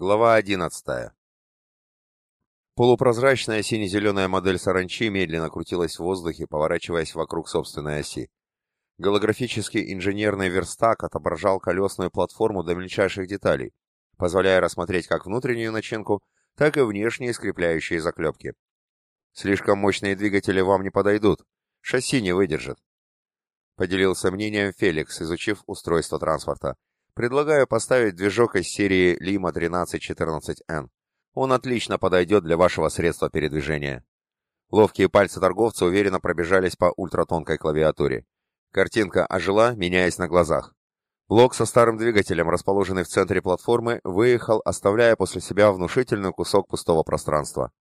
Глава 11. Полупрозрачная сине-зеленая модель саранчи медленно крутилась в воздухе, поворачиваясь вокруг собственной оси. Голографический инженерный верстак отображал колесную платформу до мельчайших деталей, позволяя рассмотреть как внутреннюю начинку, так и внешние скрепляющие заклепки. Слишком мощные двигатели вам не подойдут, шасси не выдержит. Поделился мнением Феликс, изучив устройство транспорта. Предлагаю поставить движок из серии Lima 1314N. Он отлично подойдет для вашего средства передвижения. Ловкие пальцы торговца уверенно пробежались по ультратонкой клавиатуре. Картинка ожила, меняясь на глазах. Блок со старым двигателем, расположенный в центре платформы, выехал, оставляя после себя внушительный кусок пустого пространства.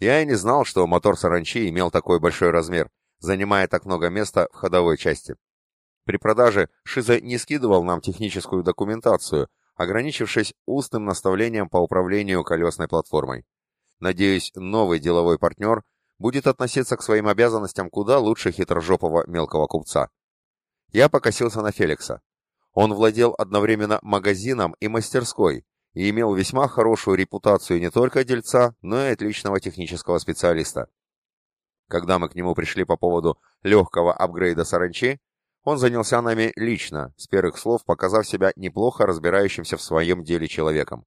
Я и не знал, что мотор Саранчи имел такой большой размер, занимая так много места в ходовой части. При продаже Шиза не скидывал нам техническую документацию, ограничившись устным наставлением по управлению колесной платформой. Надеюсь, новый деловой партнер будет относиться к своим обязанностям куда лучше хитрожопого мелкого купца. Я покосился на Феликса. Он владел одновременно магазином и мастерской и имел весьма хорошую репутацию не только дельца, но и отличного технического специалиста. Когда мы к нему пришли по поводу легкого апгрейда саранчи, он занялся нами лично, с первых слов показав себя неплохо разбирающимся в своем деле человеком.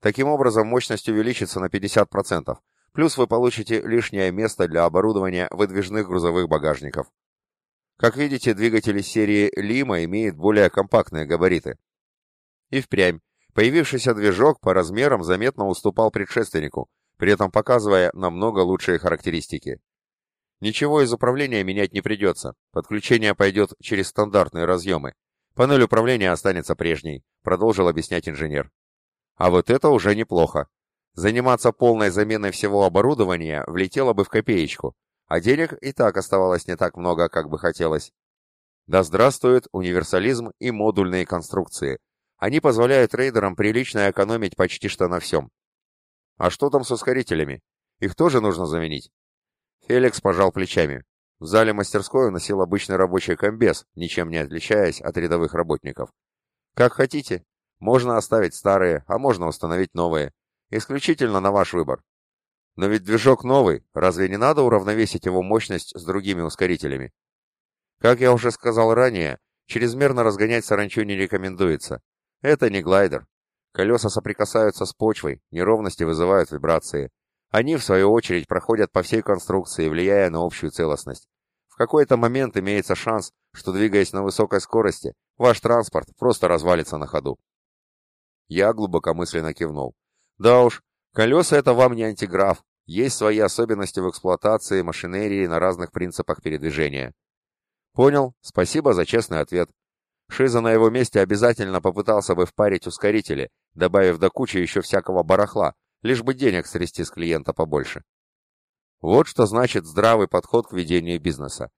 Таким образом, мощность увеличится на 50%, плюс вы получите лишнее место для оборудования выдвижных грузовых багажников. Как видите, двигатель серии Лима имеет более компактные габариты. И впрямь, появившийся движок по размерам заметно уступал предшественнику, при этом показывая намного лучшие характеристики. Ничего из управления менять не придется. Подключение пойдет через стандартные разъемы. Панель управления останется прежней, продолжил объяснять инженер. А вот это уже неплохо. Заниматься полной заменой всего оборудования влетело бы в копеечку, а денег и так оставалось не так много, как бы хотелось. Да здравствует универсализм и модульные конструкции. Они позволяют рейдерам прилично экономить почти что на всем. А что там с ускорителями? Их тоже нужно заменить? Феликс пожал плечами. В зале мастерской носил обычный рабочий комбез, ничем не отличаясь от рядовых работников. Как хотите. Можно оставить старые, а можно установить новые. Исключительно на ваш выбор. Но ведь движок новый, разве не надо уравновесить его мощность с другими ускорителями? Как я уже сказал ранее, чрезмерно разгонять саранчу не рекомендуется. Это не глайдер. Колеса соприкасаются с почвой, неровности вызывают вибрации. Они, в свою очередь, проходят по всей конструкции, влияя на общую целостность. В какой-то момент имеется шанс, что, двигаясь на высокой скорости, ваш транспорт просто развалится на ходу. Я глубокомысленно кивнул. Да уж, колеса это вам не антиграф, есть свои особенности в эксплуатации машинерии на разных принципах передвижения. Понял, спасибо за честный ответ. Шиза на его месте обязательно попытался бы впарить ускорители, добавив до кучи еще всякого барахла, лишь бы денег срести с клиента побольше. Вот что значит здравый подход к ведению бизнеса.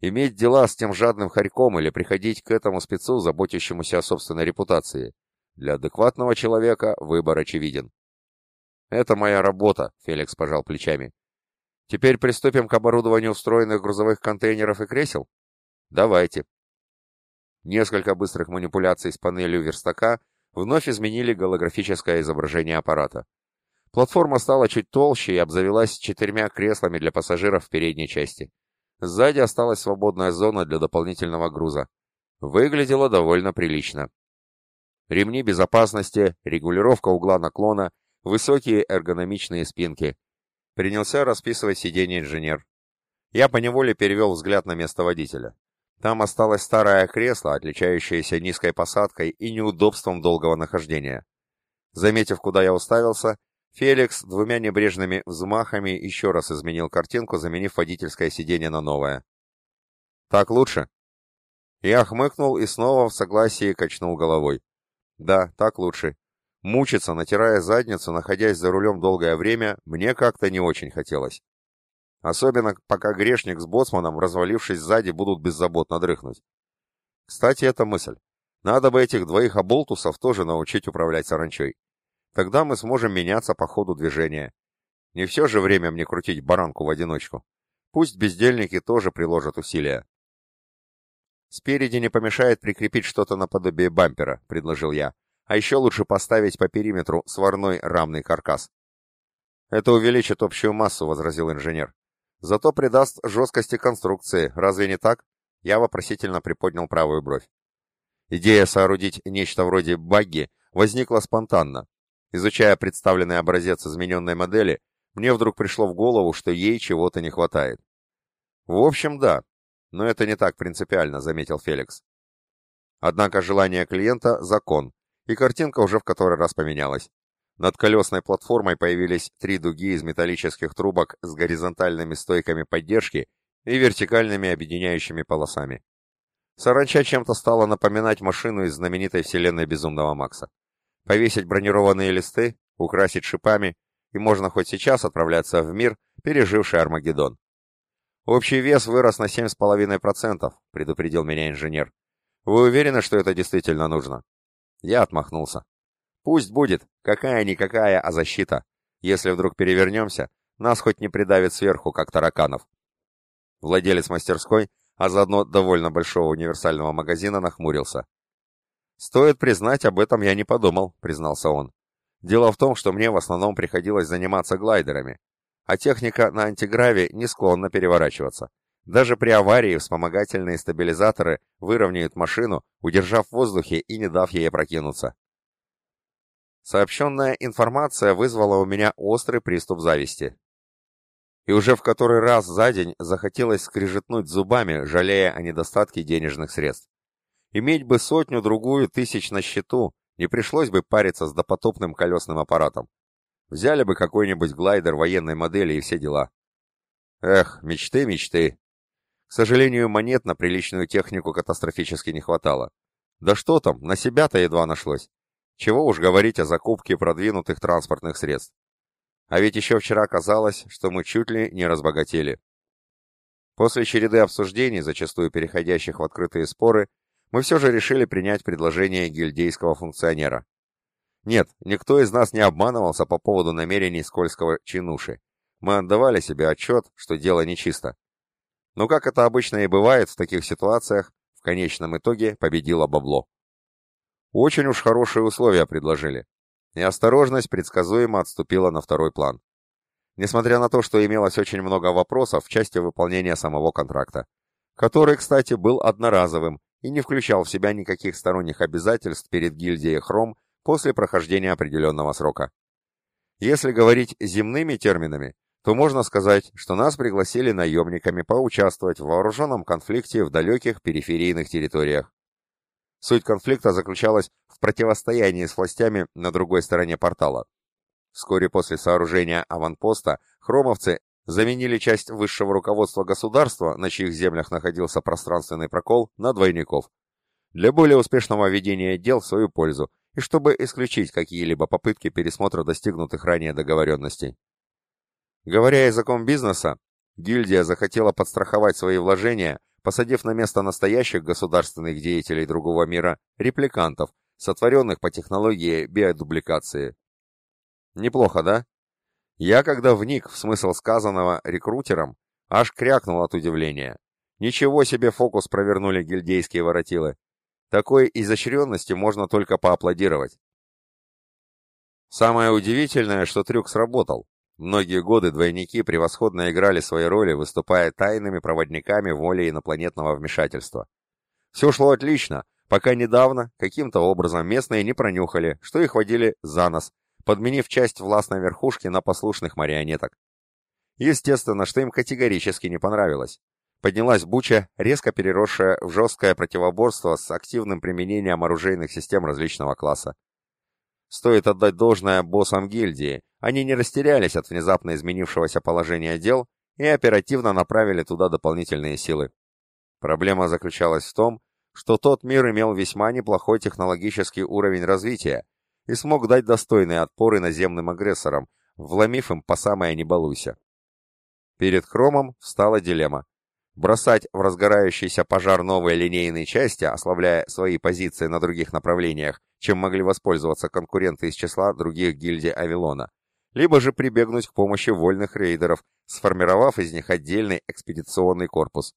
Иметь дела с тем жадным хорьком или приходить к этому спецу, заботящемуся о собственной репутации. Для адекватного человека выбор очевиден. «Это моя работа», — Феликс пожал плечами. «Теперь приступим к оборудованию встроенных грузовых контейнеров и кресел?» «Давайте». Несколько быстрых манипуляций с панелью верстака вновь изменили голографическое изображение аппарата. Платформа стала чуть толще и обзавелась четырьмя креслами для пассажиров в передней части. Сзади осталась свободная зона для дополнительного груза. Выглядело довольно прилично. Ремни безопасности, регулировка угла наклона, высокие эргономичные спинки. Принялся расписывать сиденье инженер. Я поневоле перевел взгляд на место водителя. Там осталось старое кресло, отличающееся низкой посадкой и неудобством долгого нахождения. Заметив, куда я уставился, Феликс двумя небрежными взмахами еще раз изменил картинку, заменив водительское сиденье на новое. «Так лучше?» Я хмыкнул и снова в согласии качнул головой. «Да, так лучше. Мучиться, натирая задницу, находясь за рулем долгое время, мне как-то не очень хотелось. Особенно, пока грешник с боцманом, развалившись сзади, будут беззаботно дрыхнуть. Кстати, это мысль. Надо бы этих двоих оболтусов тоже научить управлять саранчой. Тогда мы сможем меняться по ходу движения. Не все же время мне крутить баранку в одиночку. Пусть бездельники тоже приложат усилия. Спереди не помешает прикрепить что-то наподобие бампера, предложил я. А еще лучше поставить по периметру сварной рамный каркас. Это увеличит общую массу, возразил инженер. Зато придаст жесткости конструкции, разве не так? Я вопросительно приподнял правую бровь. Идея соорудить нечто вроде багги возникла спонтанно. Изучая представленный образец измененной модели, мне вдруг пришло в голову, что ей чего-то не хватает. В общем, да, но это не так принципиально, заметил Феликс. Однако желание клиента – закон, и картинка уже в который раз поменялась. Над колесной платформой появились три дуги из металлических трубок с горизонтальными стойками поддержки и вертикальными объединяющими полосами. Саранча чем-то стала напоминать машину из знаменитой вселенной Безумного Макса. Повесить бронированные листы, украсить шипами, и можно хоть сейчас отправляться в мир, переживший Армагеддон. «Общий вес вырос на 7,5%, — предупредил меня инженер. Вы уверены, что это действительно нужно?» Я отмахнулся. Пусть будет, какая-никакая, а защита. Если вдруг перевернемся, нас хоть не придавит сверху, как тараканов. Владелец мастерской, а заодно довольно большого универсального магазина, нахмурился. «Стоит признать, об этом я не подумал», — признался он. «Дело в том, что мне в основном приходилось заниматься глайдерами, а техника на антиграве не склонна переворачиваться. Даже при аварии вспомогательные стабилизаторы выровняют машину, удержав в воздухе и не дав ей опрокинуться. Сообщенная информация вызвала у меня острый приступ зависти. И уже в который раз за день захотелось скрижетнуть зубами, жалея о недостатке денежных средств. Иметь бы сотню-другую тысяч на счету, не пришлось бы париться с допотопным колесным аппаратом. Взяли бы какой-нибудь глайдер военной модели и все дела. Эх, мечты, мечты. К сожалению, монет на приличную технику катастрофически не хватало. Да что там, на себя-то едва нашлось. Чего уж говорить о закупке продвинутых транспортных средств. А ведь еще вчера казалось, что мы чуть ли не разбогатели. После череды обсуждений, зачастую переходящих в открытые споры, мы все же решили принять предложение гильдейского функционера. Нет, никто из нас не обманывался по поводу намерений скользкого чинуши. Мы отдавали себе отчет, что дело нечисто. Но как это обычно и бывает в таких ситуациях, в конечном итоге победило бабло. Очень уж хорошие условия предложили. И осторожность предсказуемо отступила на второй план. Несмотря на то, что имелось очень много вопросов в части выполнения самого контракта, который, кстати, был одноразовым и не включал в себя никаких сторонних обязательств перед гильдией Хром после прохождения определенного срока. Если говорить земными терминами, то можно сказать, что нас пригласили наемниками поучаствовать в вооруженном конфликте в далеких периферийных территориях. Суть конфликта заключалась в противостоянии с властями на другой стороне портала. Вскоре после сооружения аванпоста хромовцы заменили часть высшего руководства государства, на чьих землях находился пространственный прокол, на двойников. Для более успешного ведения дел в свою пользу и чтобы исключить какие-либо попытки пересмотра достигнутых ранее договоренностей. Говоря языком бизнеса, гильдия захотела подстраховать свои вложения посадив на место настоящих государственных деятелей другого мира репликантов, сотворенных по технологии биодубликации. Неплохо, да? Я, когда вник в смысл сказанного рекрутером, аж крякнул от удивления. Ничего себе фокус провернули гильдейские воротилы. Такой изощренности можно только поаплодировать. Самое удивительное, что трюк сработал. Многие годы двойники превосходно играли свои роли, выступая тайными проводниками воли инопланетного вмешательства. Все шло отлично, пока недавно каким-то образом местные не пронюхали, что их водили за нос, подменив часть властной верхушки на послушных марионеток. Естественно, что им категорически не понравилось. Поднялась буча, резко переросшая в жесткое противоборство с активным применением оружейных систем различного класса. Стоит отдать должное боссам гильдии, они не растерялись от внезапно изменившегося положения дел и оперативно направили туда дополнительные силы. Проблема заключалась в том, что тот мир имел весьма неплохой технологический уровень развития и смог дать достойный отпор иноземным агрессорам, вломив им по самое не балуйся. Перед Хромом встала дилемма. Бросать в разгорающийся пожар новые линейные части, ослабляя свои позиции на других направлениях, чем могли воспользоваться конкуренты из числа других гильдий Авилона, либо же прибегнуть к помощи вольных рейдеров, сформировав из них отдельный экспедиционный корпус.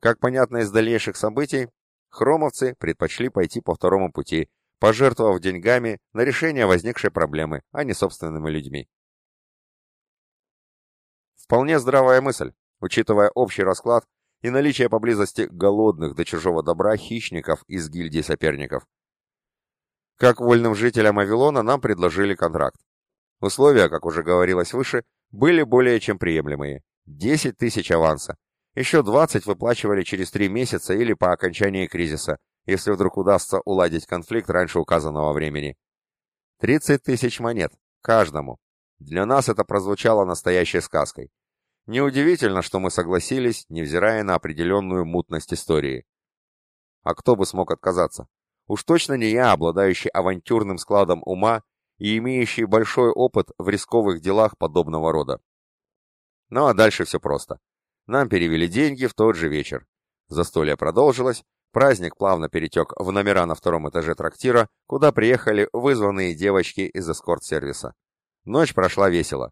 Как понятно из дальнейших событий, хромовцы предпочли пойти по второму пути, пожертвовав деньгами на решение возникшей проблемы, а не собственными людьми. Вполне здравая мысль, учитывая общий расклад и наличие поблизости голодных до чужого добра хищников из гильдии соперников. Как вольным жителям Авилона нам предложили контракт. Условия, как уже говорилось выше, были более чем приемлемые. 10 тысяч аванса. Еще 20 выплачивали через 3 месяца или по окончании кризиса, если вдруг удастся уладить конфликт раньше указанного времени. 30 тысяч монет. Каждому. Для нас это прозвучало настоящей сказкой. Неудивительно, что мы согласились, невзирая на определенную мутность истории. А кто бы смог отказаться? Уж точно не я, обладающий авантюрным складом ума и имеющий большой опыт в рисковых делах подобного рода. Ну а дальше все просто. Нам перевели деньги в тот же вечер. Застолье продолжилось, праздник плавно перетек в номера на втором этаже трактира, куда приехали вызванные девочки из эскорт-сервиса. Ночь прошла весело.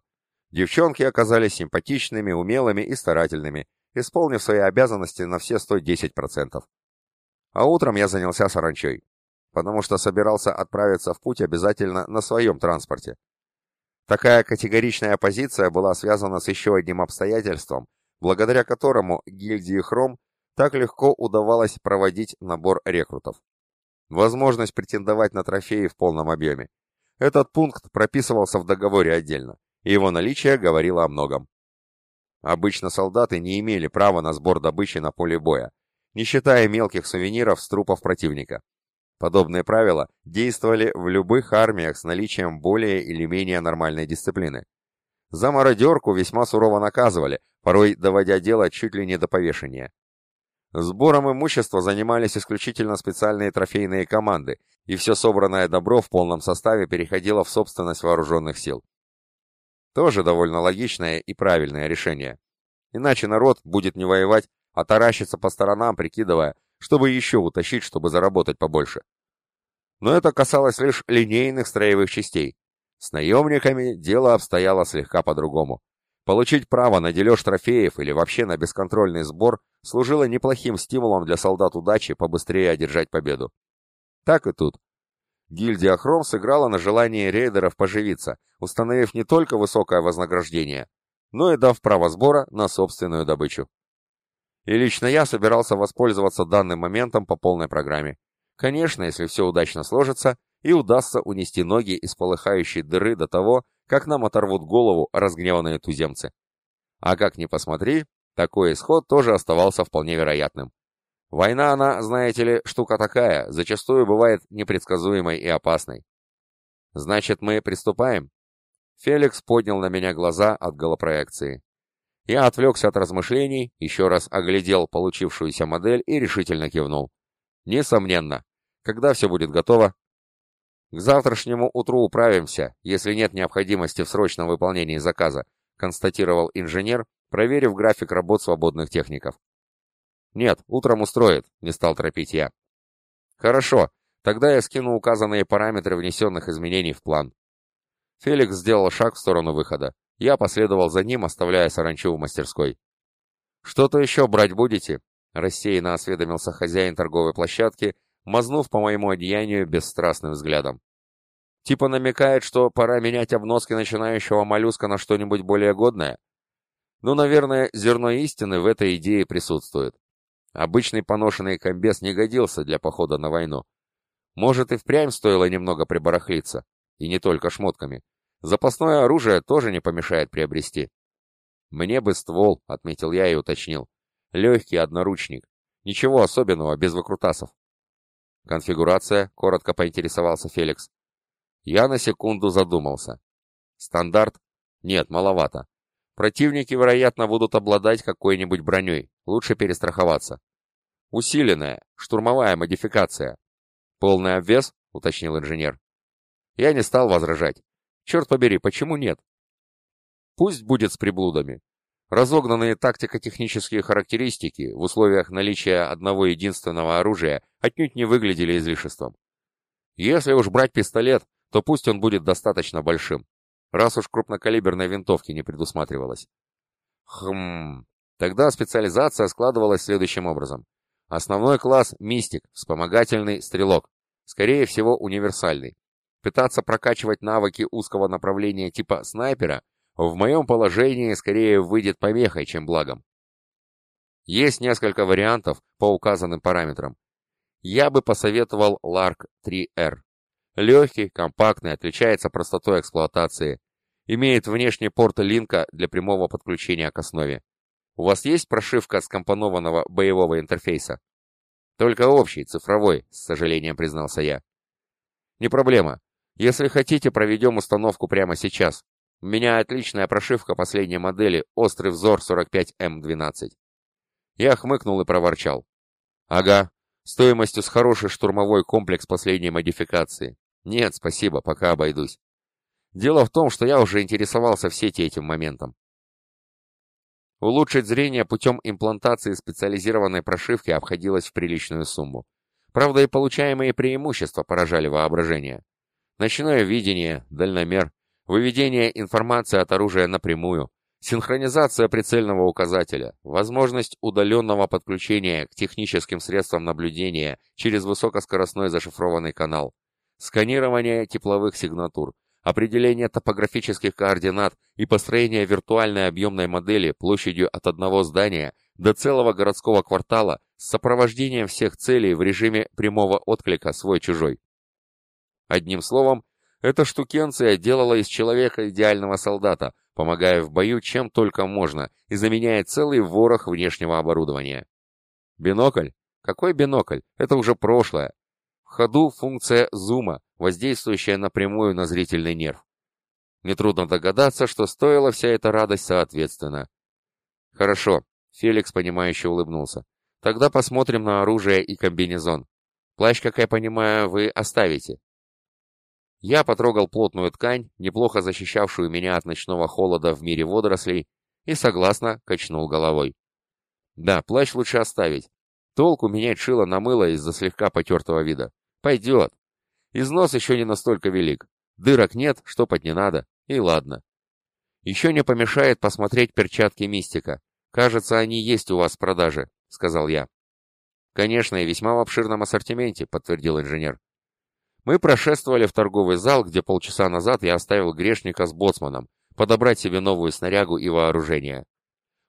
Девчонки оказались симпатичными, умелыми и старательными, исполнив свои обязанности на все 110%. А утром я занялся саранчой, потому что собирался отправиться в путь обязательно на своем транспорте. Такая категоричная позиция была связана с еще одним обстоятельством, благодаря которому гильдии Хром так легко удавалось проводить набор рекрутов. Возможность претендовать на трофеи в полном объеме. Этот пункт прописывался в договоре отдельно и его наличие говорило о многом. Обычно солдаты не имели права на сбор добычи на поле боя, не считая мелких сувениров с трупов противника. Подобные правила действовали в любых армиях с наличием более или менее нормальной дисциплины. За мародерку весьма сурово наказывали, порой доводя дело чуть ли не до повешения. Сбором имущества занимались исключительно специальные трофейные команды, и все собранное добро в полном составе переходило в собственность вооруженных сил. Тоже довольно логичное и правильное решение. Иначе народ будет не воевать, а таращиться по сторонам, прикидывая, чтобы еще утащить, чтобы заработать побольше. Но это касалось лишь линейных строевых частей. С наемниками дело обстояло слегка по-другому. Получить право на дележ трофеев или вообще на бесконтрольный сбор служило неплохим стимулом для солдат удачи побыстрее одержать победу. Так и тут. Гильдия Хром сыграла на желание рейдеров поживиться, установив не только высокое вознаграждение, но и дав право сбора на собственную добычу. И лично я собирался воспользоваться данным моментом по полной программе. Конечно, если все удачно сложится и удастся унести ноги из полыхающей дыры до того, как нам оторвут голову разгневанные туземцы. А как ни посмотри, такой исход тоже оставался вполне вероятным. Война, она, знаете ли, штука такая, зачастую бывает непредсказуемой и опасной. Значит, мы приступаем? Феликс поднял на меня глаза от голопроекции. Я отвлекся от размышлений, еще раз оглядел получившуюся модель и решительно кивнул. Несомненно. Когда все будет готово? К завтрашнему утру управимся, если нет необходимости в срочном выполнении заказа, констатировал инженер, проверив график работ свободных техников. «Нет, утром устроит», — не стал торопить я. «Хорошо, тогда я скину указанные параметры внесенных изменений в план». Феликс сделал шаг в сторону выхода. Я последовал за ним, оставляя саранчу в мастерской. «Что-то еще брать будете?» — рассеянно осведомился хозяин торговой площадки, мазнув по моему одеянию бесстрастным взглядом. Типа намекает, что пора менять обноски начинающего моллюска на что-нибудь более годное? Ну, наверное, зерно истины в этой идее присутствует. Обычный поношенный комбез не годился для похода на войну. Может, и впрямь стоило немного прибарахлиться. И не только шмотками. Запасное оружие тоже не помешает приобрести. «Мне бы ствол», — отметил я и уточнил. «Легкий одноручник. Ничего особенного, без выкрутасов». «Конфигурация», — коротко поинтересовался Феликс. Я на секунду задумался. «Стандарт? Нет, маловато. Противники, вероятно, будут обладать какой-нибудь броней. Лучше перестраховаться. Усиленная, штурмовая модификация. Полный обвес, уточнил инженер. Я не стал возражать. Черт побери, почему нет? Пусть будет с приблудами. Разогнанные тактико-технические характеристики в условиях наличия одного единственного оружия отнюдь не выглядели излишеством. Если уж брать пистолет, то пусть он будет достаточно большим раз уж крупнокалиберной винтовки не предусматривалось. Хм, тогда специализация складывалась следующим образом. Основной класс – мистик, вспомогательный – стрелок. скорее всего универсальный. Пытаться прокачивать навыки узкого направления типа снайпера в моем положении скорее выйдет помехой, чем благом. Есть несколько вариантов по указанным параметрам. Я бы посоветовал Lark 3R. Легкий, компактный, отличается простотой эксплуатации. Имеет внешний порт линка для прямого подключения к основе. У вас есть прошивка скомпонованного боевого интерфейса? Только общий, цифровой, с сожалением признался я. Не проблема. Если хотите, проведем установку прямо сейчас. У меня отличная прошивка последней модели «Острый взор 45М12». Я хмыкнул и проворчал. Ага, стоимостью с хороший штурмовой комплекс последней модификации. Нет, спасибо, пока обойдусь. Дело в том, что я уже интересовался в сети этим моментом. Улучшить зрение путем имплантации специализированной прошивки обходилось в приличную сумму. Правда, и получаемые преимущества поражали воображение. Ночное видение, дальномер, выведение информации от оружия напрямую, Синхронизация прицельного указателя, возможность удаленного подключения к техническим средствам наблюдения через высокоскоростной зашифрованный канал, сканирование тепловых сигнатур, определение топографических координат и построение виртуальной объемной модели площадью от одного здания до целого городского квартала с сопровождением всех целей в режиме прямого отклика свой-чужой. Одним словом, эта штукенция делала из человека идеального солдата – помогая в бою чем только можно и заменяя целый ворох внешнего оборудования. Бинокль? Какой бинокль? Это уже прошлое. Ходу функция зума, воздействующая напрямую на зрительный нерв. Нетрудно догадаться, что стоила вся эта радость соответственно. Хорошо, Феликс, понимающе улыбнулся. Тогда посмотрим на оружие и комбинезон. Плащ, как я понимаю, вы оставите. Я потрогал плотную ткань, неплохо защищавшую меня от ночного холода в мире водорослей, и согласно качнул головой. Да, плащ лучше оставить. Толку менять шило на мыло из-за слегка потертого вида. Пойдет. Износ еще не настолько велик. Дырок нет, штопать не надо. И ладно. Еще не помешает посмотреть перчатки Мистика. Кажется, они есть у вас в продаже, сказал я. Конечно, и весьма в обширном ассортименте, подтвердил инженер. Мы прошествовали в торговый зал, где полчаса назад я оставил грешника с боцманом, подобрать себе новую снарягу и вооружение.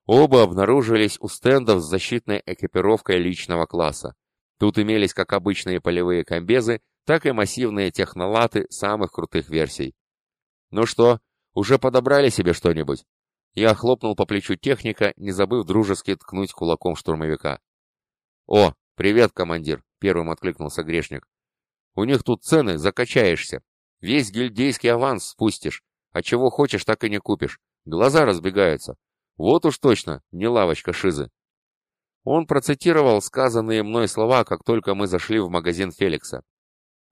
Оба обнаружились у стендов с защитной экипировкой личного класса. Тут имелись как обычные полевые комбезы, так и массивные технолаты самых крутых версий. «Ну что, уже подобрали себе что-нибудь?» Я хлопнул по плечу техника, не забыв дружески ткнуть кулаком штурмовика. «О, привет, командир!» — первым откликнулся грешник. У них тут цены, закачаешься. Весь гильдейский аванс спустишь, а чего хочешь, так и не купишь. Глаза разбегаются. Вот уж точно, не лавочка Шизы. Он процитировал сказанные мной слова, как только мы зашли в магазин Феликса.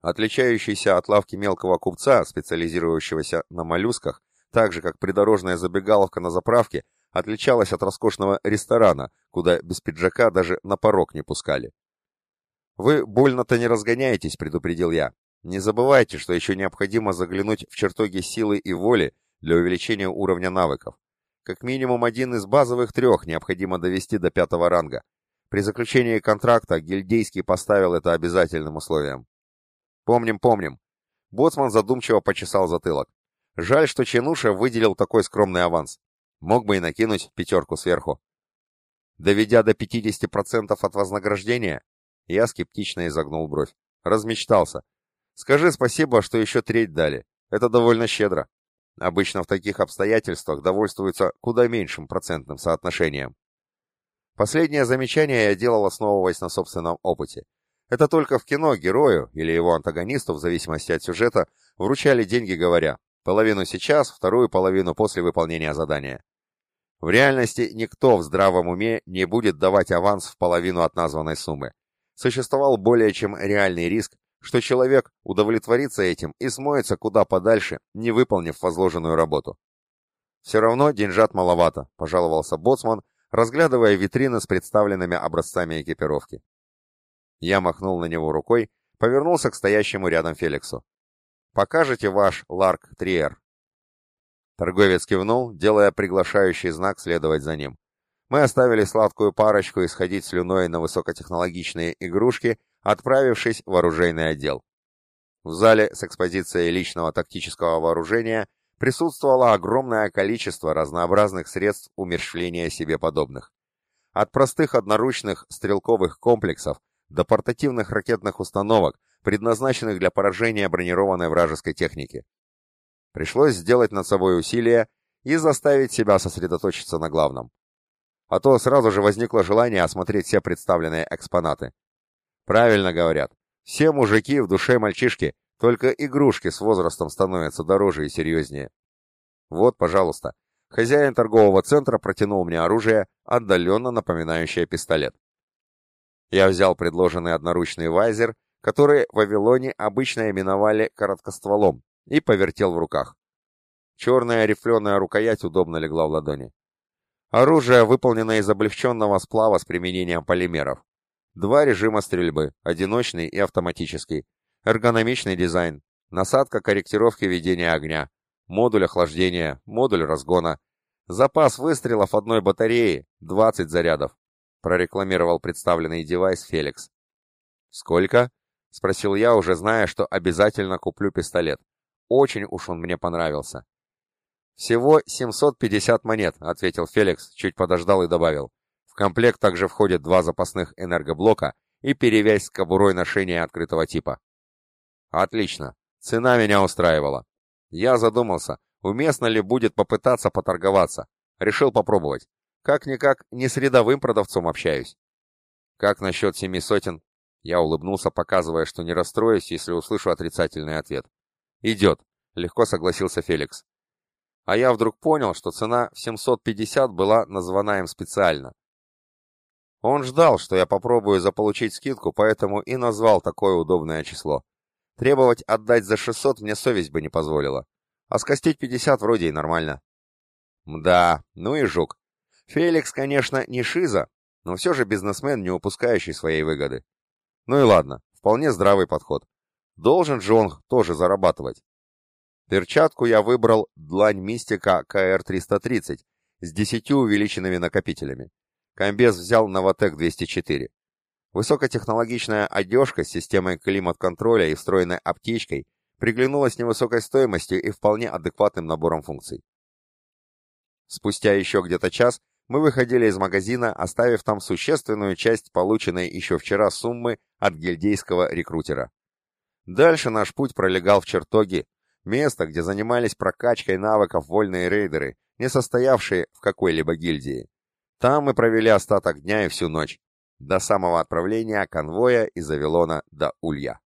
Отличающийся от лавки мелкого купца, специализирующегося на моллюсках, так же, как придорожная забегаловка на заправке, отличалась от роскошного ресторана, куда без пиджака даже на порог не пускали. «Вы больно-то не разгоняетесь», — предупредил я. «Не забывайте, что еще необходимо заглянуть в чертоги силы и воли для увеличения уровня навыков. Как минимум один из базовых трех необходимо довести до пятого ранга. При заключении контракта Гильдейский поставил это обязательным условием». «Помним, помним». Боцман задумчиво почесал затылок. «Жаль, что Ченуша выделил такой скромный аванс. Мог бы и накинуть пятерку сверху». «Доведя до 50% от вознаграждения?» Я скептично изогнул бровь. Размечтался. Скажи спасибо, что еще треть дали. Это довольно щедро. Обычно в таких обстоятельствах довольствуются куда меньшим процентным соотношением. Последнее замечание я делал, основываясь на собственном опыте. Это только в кино герою или его антагонисту, в зависимости от сюжета, вручали деньги, говоря, половину сейчас, вторую половину после выполнения задания. В реальности никто в здравом уме не будет давать аванс в половину от названной суммы существовал более чем реальный риск, что человек удовлетворится этим и смоется куда подальше, не выполнив возложенную работу. «Все равно деньжат маловато», — пожаловался боцман, разглядывая витрины с представленными образцами экипировки. Я махнул на него рукой, повернулся к стоящему рядом Феликсу. «Покажете ваш Ларк Триер?» Торговец кивнул, делая приглашающий знак следовать за ним. Мы оставили сладкую парочку исходить слюной на высокотехнологичные игрушки, отправившись в оружейный отдел. В зале с экспозицией личного тактического вооружения присутствовало огромное количество разнообразных средств умерщвления себе подобных. От простых одноручных стрелковых комплексов до портативных ракетных установок, предназначенных для поражения бронированной вражеской техники. Пришлось сделать над собой усилие и заставить себя сосредоточиться на главном. А то сразу же возникло желание осмотреть все представленные экспонаты. Правильно говорят, все мужики в душе мальчишки, только игрушки с возрастом становятся дороже и серьезнее. Вот, пожалуйста, хозяин торгового центра протянул мне оружие, отдаленно напоминающее пистолет. Я взял предложенный одноручный вайзер, который в Вавилоне обычно именовали короткостволом, и повертел в руках. Черная рифленая рукоять удобно легла в ладони. Оружие выполнено из облегченного сплава с применением полимеров. Два режима стрельбы, одиночный и автоматический. Эргономичный дизайн, насадка корректировки ведения огня, модуль охлаждения, модуль разгона. Запас выстрелов одной батареи, 20 зарядов, прорекламировал представленный девайс Феликс. «Сколько?» — спросил я, уже зная, что обязательно куплю пистолет. Очень уж он мне понравился. «Всего 750 монет», — ответил Феликс, чуть подождал и добавил. «В комплект также входят два запасных энергоблока и перевязь с кобурой ношения открытого типа». «Отлично. Цена меня устраивала. Я задумался, уместно ли будет попытаться поторговаться. Решил попробовать. Как-никак не с рядовым продавцом общаюсь». «Как насчет семи сотен?» Я улыбнулся, показывая, что не расстроюсь, если услышу отрицательный ответ. «Идет», — легко согласился Феликс. А я вдруг понял, что цена в 750 была названа им специально. Он ждал, что я попробую заполучить скидку, поэтому и назвал такое удобное число. Требовать отдать за 600 мне совесть бы не позволила. А скостить 50 вроде и нормально. Мда, ну и жук. Феликс, конечно, не шиза, но все же бизнесмен, не упускающий своей выгоды. Ну и ладно, вполне здравый подход. Должен же он тоже зарабатывать. Перчатку я выбрал длань мистика КР-330 с 10 увеличенными накопителями. Комбез взял Новотек 204. Высокотехнологичная одежка с системой климат-контроля и встроенной аптечкой приглянулась невысокой стоимостью и вполне адекватным набором функций. Спустя еще где-то час мы выходили из магазина, оставив там существенную часть полученной еще вчера суммы от гильдейского рекрутера. Дальше наш путь пролегал в чертоги, Место, где занимались прокачкой навыков вольные рейдеры, не состоявшие в какой-либо гильдии. Там мы провели остаток дня и всю ночь, до самого отправления конвоя из Авилона до Улья.